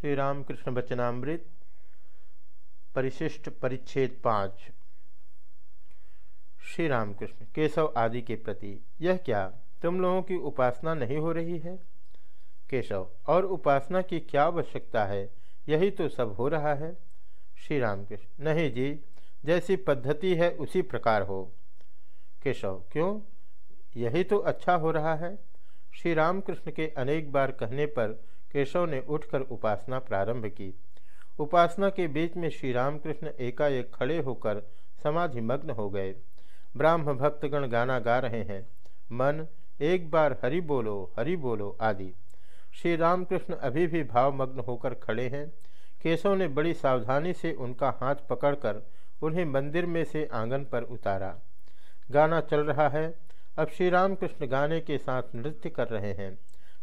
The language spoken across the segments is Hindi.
श्री रामकृष्ण बचनामृत परिशिष्ट परिच्छेद पाँच। श्री रामकृष्ण केशव आदि के प्रति यह क्या? तुम लोगों की उपासना नहीं हो रही है? केशव, और उपासना की क्या आवश्यकता है? यही तो सब हो रहा है। श्री रामकृष्ण नहीं जी, जैसी पद्धति है उसी प्रकार हो। केशव, क्यों? यही तो अच्छा हो रहा है। श्री रामकृष्ण के अनेक बार कहने पर केशव ने उठकर उपासना प्रारंभ की। उपासना के बीच में श्री रामकृष्ण एकाएक खड़े होकर समाधि मग्न हो गए। ब्राह्म भक्तगण गाना गा रहे हैं। मन, एक बार हरि बोलो हरि बोलो आदि। श्री रामकृष्ण अभी भी भावमग्न होकर खड़े हैं। केशव ने बड़ी सावधानी से उनका हाथ पकड़कर उन्हें मंदिर में से आँगन पर उतारा। गाना चल रहा है। अब श्री रामकृष्ण गाने के साथ नृत्य कर रहे हैं।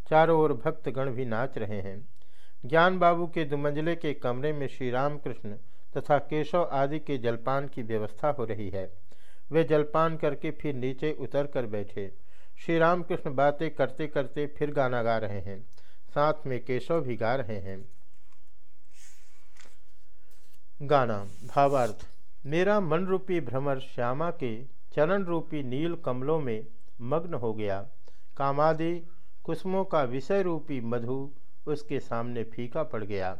चारों ओर भक्तगण भी नाच रहे हैं। ज्ञान बाबू के दुमंजले के कमरे में श्री रामकृष्ण तथा केशव आदि के जलपान की व्यवस्था हो रही है। वे जलपान करके फिर नीचे उतर कर बैठे। श्री रामकृष्ण बातें करते करते फिर गाना गा रहे हैं। साथ में केशव भी गा रहे हैं। गाना, भावार्थ। मेरा मन रूपी भ्रमर श्यामा के चरण रूपी नील कमलों में मग्न हो गया। कामादि कुसुमों का विषय रूपी मधु उसके सामने फीका पड़ गया।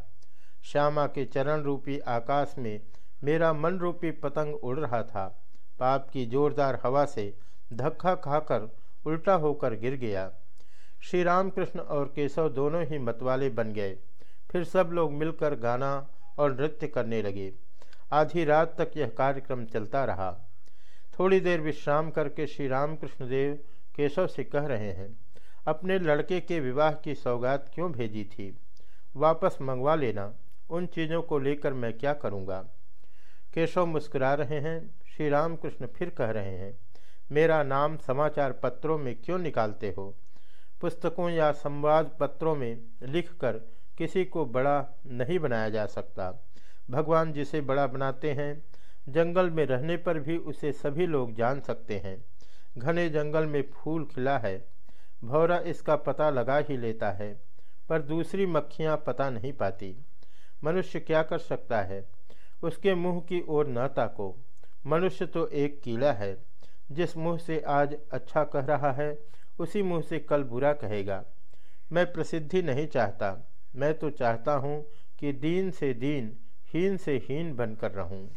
श्यामा के चरण रूपी आकाश में मेरा मन रूपी पतंग उड़ रहा था। पाप की जोरदार हवा से धक्का खाकर उल्टा होकर गिर गया। श्री रामकृष्ण और केशव दोनों ही मतवाले बन गए। फिर सब लोग मिलकर गाना और नृत्य करने लगे। आधी रात तक यह कार्यक्रम चलता रहा। थोड़ी देर विश्राम करके श्री रामकृष्ण देव केशव से कह रहे हैं अपने लड़के के विवाह की सौगात क्यों भेजी थी? वापस मंगवा लेना। उन चीज़ों को लेकर मैं क्या करूँगा? केशव मुस्कुरा रहे हैं। श्री रामकृष्ण फिर कह रहे हैं, मेरा नाम समाचार पत्रों में क्यों निकालते हो? पुस्तकों या संवाद पत्रों में लिखकर किसी को बड़ा नहीं बनाया जा सकता। भगवान जिसे बड़ा बनाते हैं, जंगल में रहने पर भी उसे सभी लोग जान सकते हैं। घने जंगल में फूल खिला है। भौरा इसका पता लगा ही लेता है, पर दूसरी मक्खियाँ पता नहीं पाती। मनुष्य क्या कर सकता है? उसके मुँह की ओर न ताको। मनुष्य तो एक कीड़ा है। जिस मुँह से आज अच्छा कह रहा है, उसी मुँह से कल बुरा कहेगा। मैं प्रसिद्धि नहीं चाहता। मैं तो चाहता हूँ कि दीन से दीन, हीन से हीन बनकर रहूँ।